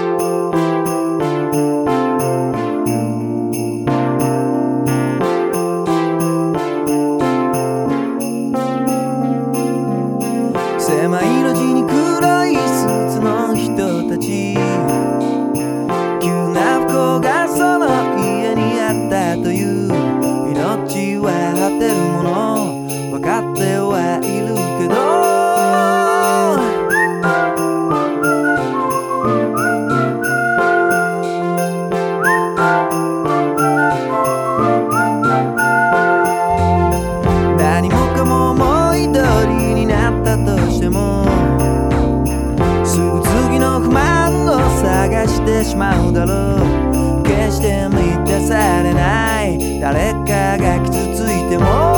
you 一になったとしてもすぐ次の不満を探してしまうだろう。決して満たされない。誰かが傷ついても